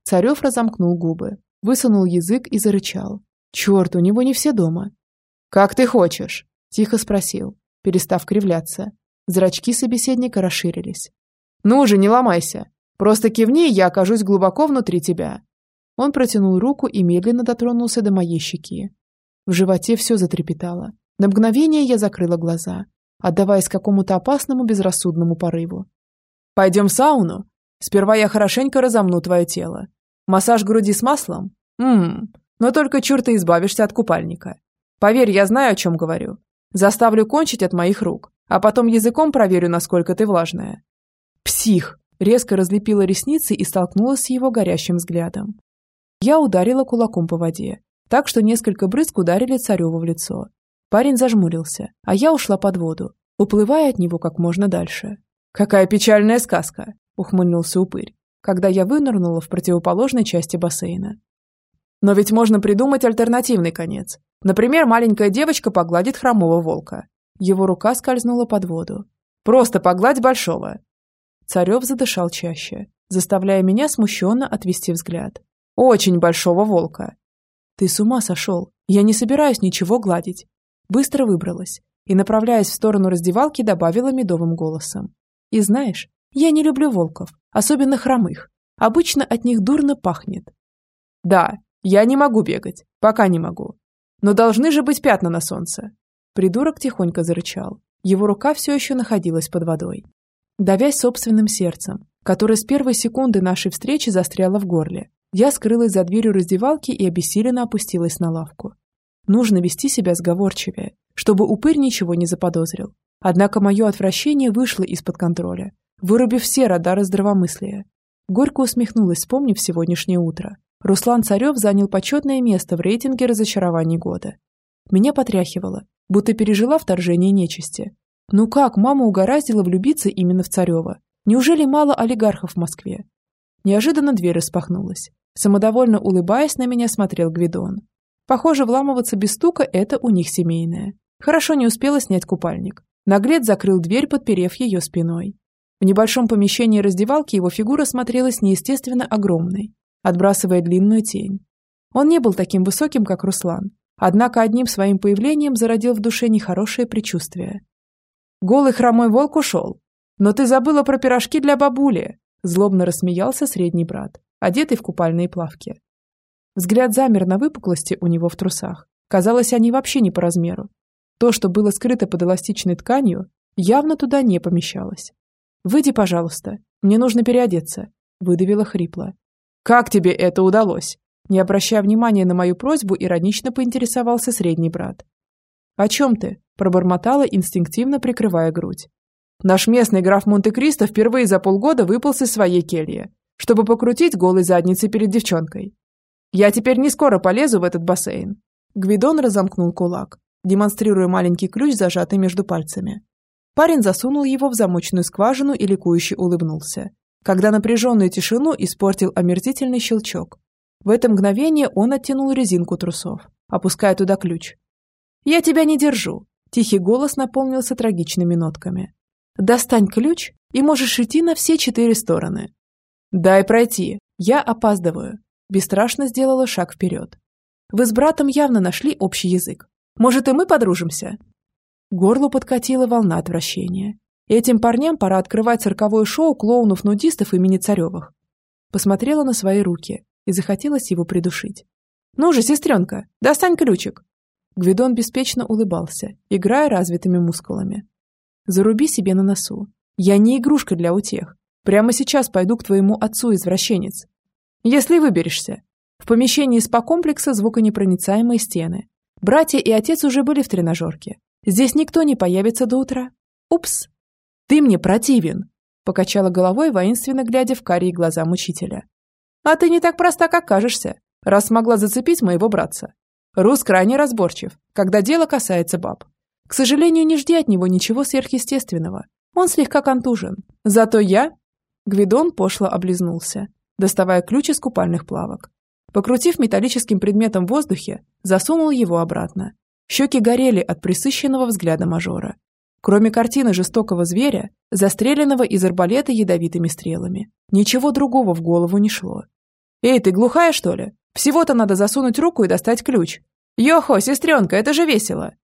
Speaker 1: Царев разомкнул губы, высунул язык и зарычал. Черт, у него не все дома. «Как ты хочешь?» – тихо спросил, перестав кривляться. Зрачки собеседника расширились. «Ну же, не ломайся. Просто кивни, и я окажусь глубоко внутри тебя». Он протянул руку и медленно дотронулся до моей щеки. В животе все затрепетало. На мгновение я закрыла глаза, отдаваясь какому-то опасному безрассудному порыву. «Пойдем в сауну? Сперва я хорошенько разомну твое тело. Массаж груди с маслом? Ммм, но только чур ты избавишься от купальника. Поверь, я знаю, о чем говорю. Заставлю кончить от моих рук, а потом языком проверю, насколько ты влажная. «Псих!» – резко разлепила ресницы и столкнулась с его горящим взглядом. Я ударила кулаком по воде, так что несколько брызг ударили Цареву в лицо. Парень зажмурился, а я ушла под воду, уплывая от него как можно дальше. «Какая печальная сказка!» – ухмыльнулся упырь, когда я вынырнула в противоположной части бассейна. «Но ведь можно придумать альтернативный конец. Например, маленькая девочка погладит хромого волка. Его рука скользнула под воду. Просто погладь большого. Царев задышал чаще, заставляя меня смущенно отвести взгляд. «Очень большого волка!» «Ты с ума сошел! Я не собираюсь ничего гладить!» Быстро выбралась и, направляясь в сторону раздевалки, добавила медовым голосом. «И знаешь, я не люблю волков, особенно хромых. Обычно от них дурно пахнет». «Да, я не могу бегать, пока не могу. Но должны же быть пятна на солнце!» Придурок тихонько зарычал. Его рука все еще находилась под водой давясь собственным сердцем, которое с первой секунды нашей встречи застряло в горле. Я скрылась за дверью раздевалки и обессиленно опустилась на лавку. Нужно вести себя сговорчивее, чтобы упырь ничего не заподозрил. Однако мое отвращение вышло из-под контроля, вырубив все радары здравомыслия. Горько усмехнулась, вспомнив сегодняшнее утро. Руслан Царев занял почетное место в рейтинге разочарований года. Меня потряхивало, будто пережила вторжение нечисти, ну как мама угораздила влюбиться именно в Царева? Неужели мало олигархов в Москве? Неожиданно дверь распахнулась. Самодовольно улыбаясь, на меня смотрел Гвидон. Похоже, вламываться без стука – это у них семейное. Хорошо не успела снять купальник. Наглец закрыл дверь, подперев ее спиной. В небольшом помещении раздевалки его фигура смотрелась неестественно огромной, отбрасывая длинную тень. Он не был таким высоким, как Руслан, однако одним своим появлением зародил в душе нехорошее предчувствие. «Голый хромой волк ушел. Но ты забыла про пирожки для бабули!» Злобно рассмеялся средний брат, одетый в купальные плавки. Взгляд замер на выпуклости у него в трусах. Казалось, они вообще не по размеру. То, что было скрыто под эластичной тканью, явно туда не помещалось. «Выйди, пожалуйста. Мне нужно переодеться», – выдавила хрипло. «Как тебе это удалось?» Не обращая внимания на мою просьбу, иронично поинтересовался средний брат. «О чем ты?» – пробормотала, инстинктивно прикрывая грудь. «Наш местный граф Монте-Кристо впервые за полгода выполз из своей кельи, чтобы покрутить голой задницей перед девчонкой. Я теперь не скоро полезу в этот бассейн». Гвидон разомкнул кулак, демонстрируя маленький ключ, зажатый между пальцами. Парень засунул его в замочную скважину и ликующе улыбнулся, когда напряженную тишину испортил омерзительный щелчок. В это мгновение он оттянул резинку трусов, опуская туда ключ. «Я тебя не держу», – тихий голос наполнился трагичными нотками. «Достань ключ, и можешь идти на все четыре стороны». «Дай пройти, я опаздываю», – бесстрашно сделала шаг вперед. «Вы с братом явно нашли общий язык. Может, и мы подружимся?» Горло подкатила волна отвращения. Этим парням пора открывать цирковое шоу клоунов-нудистов имени Царевых. Посмотрела на свои руки и захотелось его придушить. «Ну же, сестренка, достань ключик!» Гвидон беспечно улыбался, играя развитыми мускулами. «Заруби себе на носу. Я не игрушка для утех. Прямо сейчас пойду к твоему отцу, извращенец. Если выберешься. В помещении спа-комплекса звуконепроницаемые стены. Братья и отец уже были в тренажерке. Здесь никто не появится до утра. Упс. Ты мне противен, покачала головой, воинственно глядя в карие глаза мучителя. А ты не так проста, как кажешься, раз смогла зацепить моего братца. Рус крайне разборчив, когда дело касается баб. К сожалению, не жди от него ничего сверхъестественного. Он слегка контужен. Зато я... Гвидон пошло облизнулся, доставая ключ из купальных плавок. Покрутив металлическим предметом в воздухе, засунул его обратно Щеки горели от присыщенного взгляда мажора. Кроме картины жестокого зверя, застреленного из арбалета ядовитыми стрелами, ничего другого в голову не шло. «Эй, ты глухая, что ли? Всего-то надо засунуть руку и достать ключ. Йохо, сестренка, это же весело!»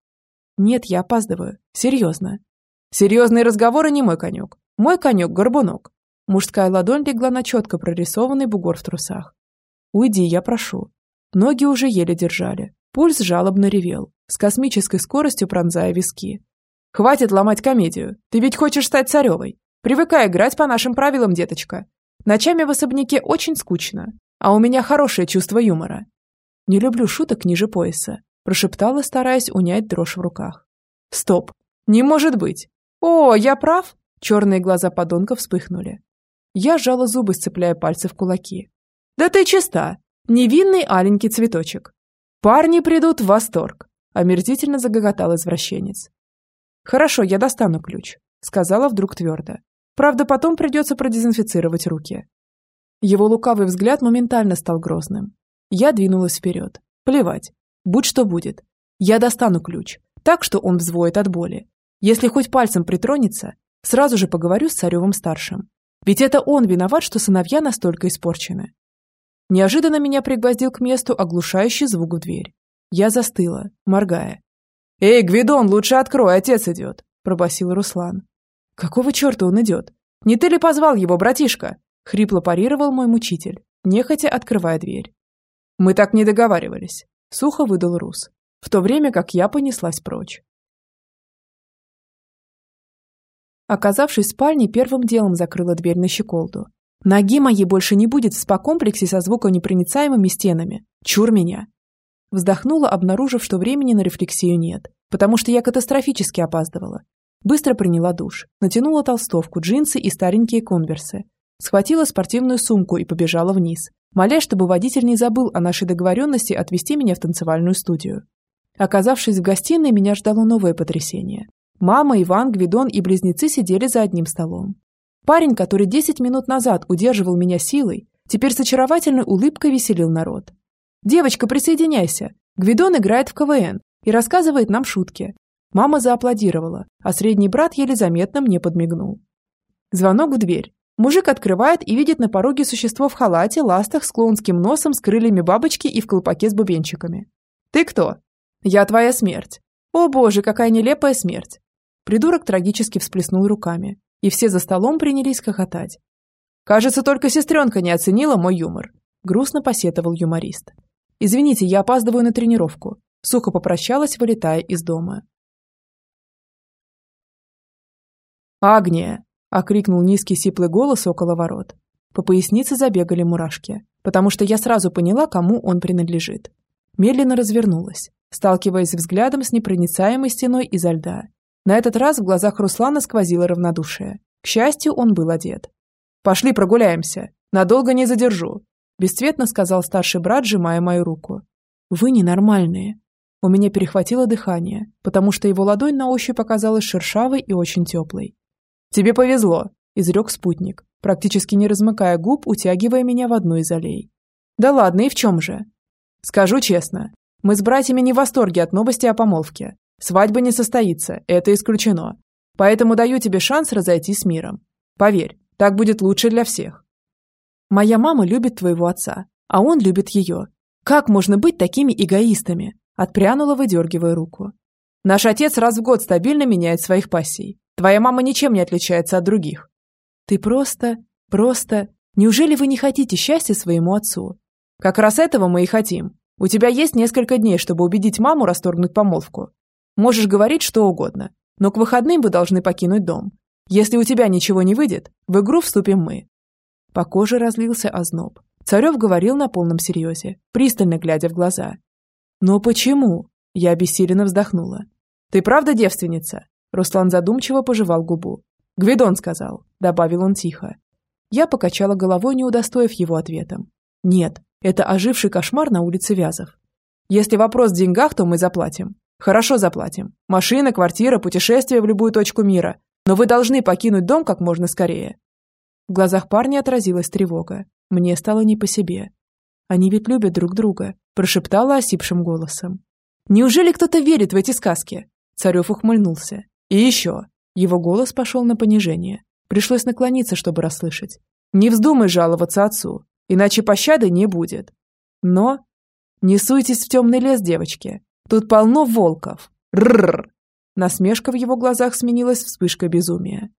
Speaker 1: «Нет, я опаздываю. Серьезно». «Серьезные разговоры не мой конек. Мой конек – горбунок». Мужская ладонь легла на четко прорисованный бугор в трусах. «Уйди, я прошу». Ноги уже еле держали. Пульс жалобно ревел с космической скоростью пронзая виски. «Хватит ломать комедию. Ты ведь хочешь стать царевой. Привыкай играть по нашим правилам, деточка. Ночами в особняке очень скучно, а у меня хорошее чувство юмора». «Не люблю шуток ниже пояса», прошептала, стараясь унять дрожь в руках. «Стоп! Не может быть! О, я прав!» Черные глаза подонка вспыхнули. Я сжала зубы, сцепляя пальцы в кулаки. «Да ты чиста! Невинный аленький цветочек! Парни придут в восторг! Омерзительно загоготал извращенец. «Хорошо, я достану ключ», — сказала вдруг твердо. «Правда, потом придется продезинфицировать руки». Его лукавый взгляд моментально стал грозным. Я двинулась вперед. Плевать. Будь что будет. Я достану ключ. Так, что он взвоет от боли. Если хоть пальцем притронется, сразу же поговорю с Царевым-старшим. Ведь это он виноват, что сыновья настолько испорчены. Неожиданно меня пригвоздил к месту оглушающий звук в дверь. Я застыла, моргая. «Эй, Гвидон, лучше открой, отец идет!» – пробасил Руслан. «Какого черта он идет? Не ты ли позвал его, братишка?» – хрипло парировал мой мучитель, нехотя открывая дверь. «Мы так не договаривались», – сухо выдал Рус, в то время как я понеслась прочь. Оказавшись в спальне, первым делом закрыла дверь на щеколду. Ноги моей больше не будет в спа-комплексе со звуконепроницаемыми стенами. Чур меня. Вздохнула, обнаружив, что времени на рефлексию нет, потому что я катастрофически опаздывала. Быстро приняла душ, натянула толстовку, джинсы и старенькие конверсы. Схватила спортивную сумку и побежала вниз, моля, чтобы водитель не забыл о нашей договоренности отвезти меня в танцевальную студию. Оказавшись в гостиной, меня ждало новое потрясение. Мама, Иван, Гвидон и близнецы сидели за одним столом. Парень, который 10 минут назад удерживал меня силой, теперь с очаровательной улыбкой веселил народ. «Девочка, присоединяйся. Гвидон играет в КВН и рассказывает нам шутки. Мама зааплодировала, а средний брат еле заметно мне подмигнул. Звонок в дверь. Мужик открывает и видит на пороге существо в халате, ластах, с клоунским носом, с крыльями бабочки и в колпаке с бубенчиками. «Ты кто?» «Я твоя смерть». «О боже, какая нелепая смерть!» Придурок трагически всплеснул руками, и все за столом принялись хохотать. «Кажется, только сестренка не оценила мой юмор», – грустно посетовал юморист. «Извините, я опаздываю на тренировку», – сухо попрощалась, вылетая из дома. «Агния!» – окрикнул низкий сиплый голос около ворот. По пояснице забегали мурашки, потому что я сразу поняла, кому он принадлежит. Медленно развернулась, сталкиваясь взглядом с непроницаемой стеной изо льда. На этот раз в глазах Руслана сквозило равнодушие. К счастью, он был одет. «Пошли прогуляемся. Надолго не задержу», – бесцветно сказал старший брат, сжимая мою руку. «Вы ненормальные». У меня перехватило дыхание, потому что его ладонь на ощупь оказалась шершавой и очень теплой. «Тебе повезло», – изрек спутник, практически не размыкая губ, утягивая меня в одну из аллей. «Да ладно, и в чем же?» «Скажу честно, мы с братьями не в восторге от новости о помолвке. Свадьба не состоится, это исключено. Поэтому даю тебе шанс разойтись с миром. Поверь, так будет лучше для всех. Моя мама любит твоего отца, а он любит ее. Как можно быть такими эгоистами? Отпрянула, выдергивая руку. Наш отец раз в год стабильно меняет своих пассий. Твоя мама ничем не отличается от других. Ты просто, просто... Неужели вы не хотите счастья своему отцу? Как раз этого мы и хотим. У тебя есть несколько дней, чтобы убедить маму расторгнуть помолвку. Можешь говорить что угодно, но к выходным вы должны покинуть дом. Если у тебя ничего не выйдет, в игру вступим мы». По коже разлился озноб. Царев говорил на полном серьезе, пристально глядя в глаза. «Но почему?» Я обессиленно вздохнула. «Ты правда девственница?» Руслан задумчиво пожевал губу. «Гвидон сказал», — добавил он тихо. Я покачала головой, не удостоив его ответом. «Нет, это оживший кошмар на улице Вязов. Если вопрос в деньгах, то мы заплатим. Хорошо заплатим. Машина, квартира, путешествие в любую точку мира. Но вы должны покинуть дом как можно скорее. В глазах парня отразилась тревога. Мне стало не по себе. Они ведь любят друг друга, прошептала осипшим голосом. Неужели кто-то верит в эти сказки? Царев ухмыльнулся. И еще. Его голос пошел на понижение. Пришлось наклониться, чтобы расслышать. Не вздумай жаловаться отцу иначе пощады не будет. Но... Не суйтесь в темный лес, девочки. Тут полно волков. Рррр. Насмешка в его глазах сменилась вспышкой безумия.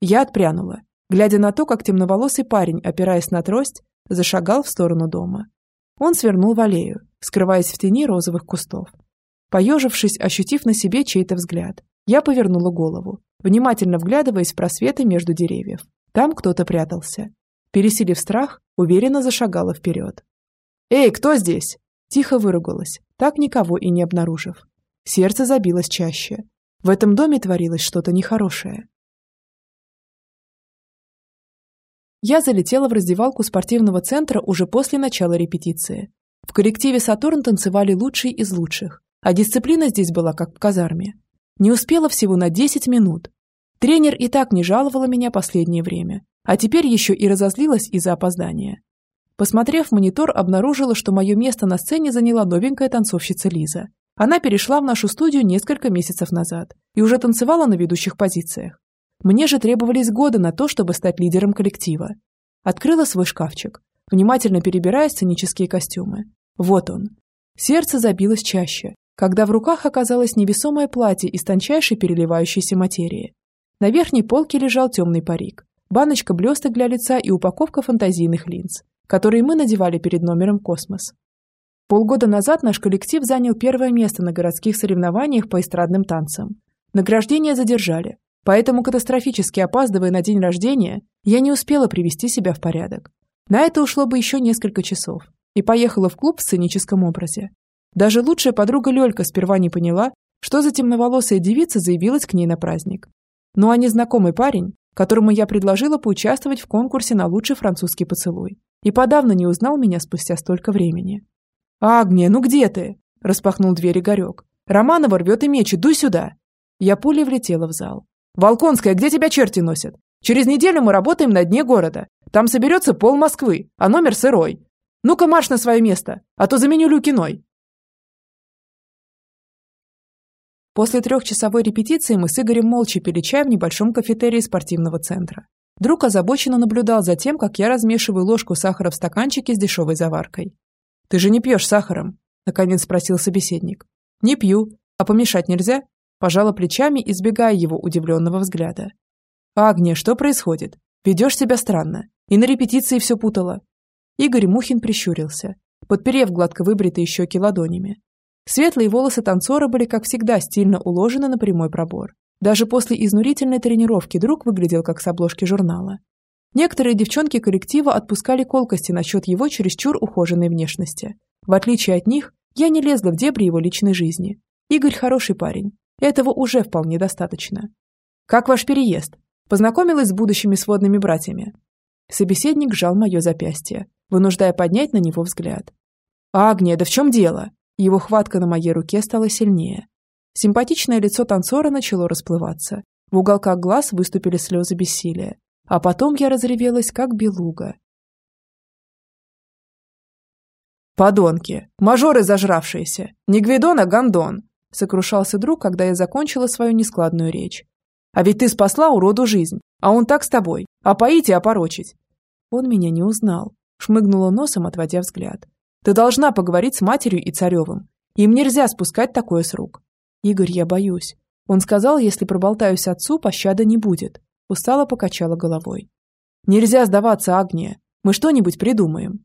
Speaker 1: Я отпрянула, глядя на то, как темноволосый парень, опираясь на трость, зашагал в сторону дома. Он свернул в аллею, скрываясь в тени розовых кустов. Поежившись, ощутив на себе чей-то взгляд, я повернула голову, внимательно вглядываясь в просветы между деревьев. Там кто-то прятался. Пересилив страх, уверенно зашагала вперед. «Эй, кто здесь?» Тихо выругалась, так никого и не обнаружив. Сердце забилось чаще. В этом доме творилось что-то нехорошее. Я залетела в раздевалку спортивного центра уже после начала репетиции. В коллективе «Сатурн» танцевали лучшие из лучших, а дисциплина здесь была как в казарме. Не успела всего на 10 минут. Тренер и так не жаловала меня последнее время, а теперь еще и разозлилась из-за опоздания. Посмотрев монитор, обнаружила, что мое место на сцене заняла новенькая танцовщица Лиза. Она перешла в нашу студию несколько месяцев назад и уже танцевала на ведущих позициях. Мне же требовались годы на то, чтобы стать лидером коллектива. Открыла свой шкафчик, внимательно перебирая сценические костюмы. Вот он. Сердце забилось чаще, когда в руках оказалось невесомое платье из тончайшей переливающейся материи. На верхней полке лежал темный парик, баночка блесток для лица и упаковка фантазийных линз, которые мы надевали перед номером «Космос». Полгода назад наш коллектив занял первое место на городских соревнованиях по эстрадным танцам. Награждение задержали, поэтому катастрофически опаздывая на день рождения, я не успела привести себя в порядок. На это ушло бы еще несколько часов, и поехала в клуб в сценическом образе. Даже лучшая подруга Лёлька сперва не поняла, что за темноволосая девица заявилась к ней на праздник. Ну а незнакомый парень, которому я предложила поучаствовать в конкурсе на лучший французский поцелуй. И подавно не узнал меня спустя столько времени. «Агния, ну где ты?» – распахнул дверь Игорек. «Романова рвет и меч, иду сюда!» Я пулей влетела в зал. «Волконская, где тебя черти носят? Через неделю мы работаем на дне города. Там соберется пол Москвы, а номер сырой. Ну-ка марш на свое место, а то заменю Люкиной!» После трехчасовой репетиции мы с Игорем молча пили чай в небольшом кафетерии спортивного центра. Друг озабоченно наблюдал за тем, как я размешиваю ложку сахара в стаканчике с дешевой заваркой. «Ты же не пьешь сахаром?» – наконец спросил собеседник. «Не пью. А помешать нельзя?» Пожала плечами, избегая его удивленного взгляда. «Агния, что происходит? Ведешь себя странно. И на репетиции все путала». Игорь Мухин прищурился, подперев гладко выбритые щеки ладонями. Светлые волосы танцора были, как всегда, стильно уложены на прямой пробор. Даже после изнурительной тренировки друг выглядел как с обложки журнала. Некоторые девчонки коллектива отпускали колкости насчет его чересчур ухоженной внешности. В отличие от них, я не лезла в дебри его личной жизни. Игорь хороший парень. Этого уже вполне достаточно. «Как ваш переезд?» Познакомилась с будущими сводными братьями. Собеседник сжал мое запястье, вынуждая поднять на него взгляд. «Агния, да в чем дело?» Его хватка на моей руке стала сильнее. Симпатичное лицо танцора начало расплываться. В уголках глаз выступили слезы бессилия. А потом я разревелась, как белуга. «Подонки! Мажоры зажравшиеся! Не Гвидон, а Гондон!» Сокрушался друг, когда я закончила свою нескладную речь. «А ведь ты спасла уроду жизнь, а он так с тобой. А поить и опорочить!» Он меня не узнал. Шмыгнула носом, отводя взгляд. Ты должна поговорить с матерью и Царевым. Им нельзя спускать такое с рук. Игорь, я боюсь. Он сказал, если проболтаюсь отцу, пощады не будет. Устало покачала головой. Нельзя сдаваться, Агния. Мы что-нибудь придумаем.